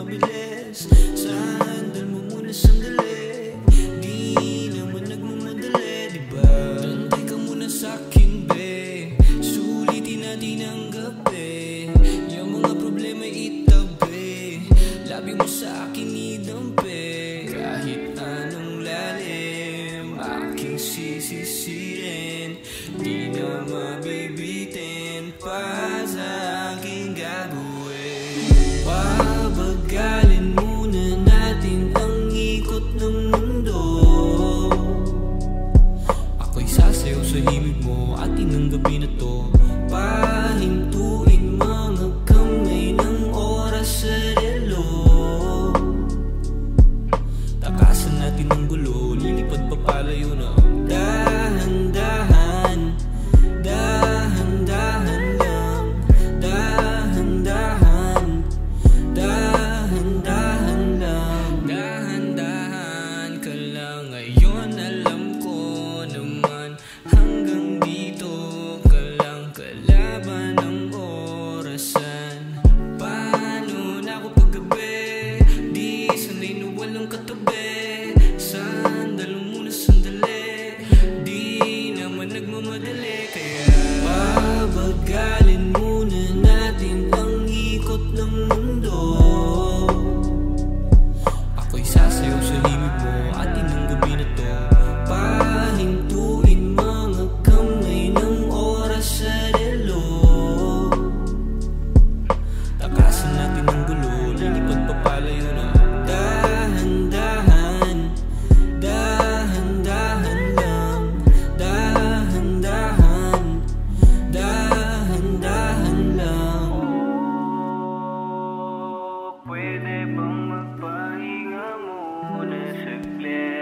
Mabilis. Sandal mo muna sandali? Di naman nagmamadali, diba? Tantay ka muna sa'kin, be. Sulitin natin ang gabi. Yung mga problema itabi. Labi mo sa akin idampi. Kahit anong lalim Aking sisisirin. Di na mabibitin. Pa mo Atin ang gabi na to Pahintuin Kalaban ng orasan. Paano na ako paggabi? Di sanay na walang katabi bang magpahinga muna saglit?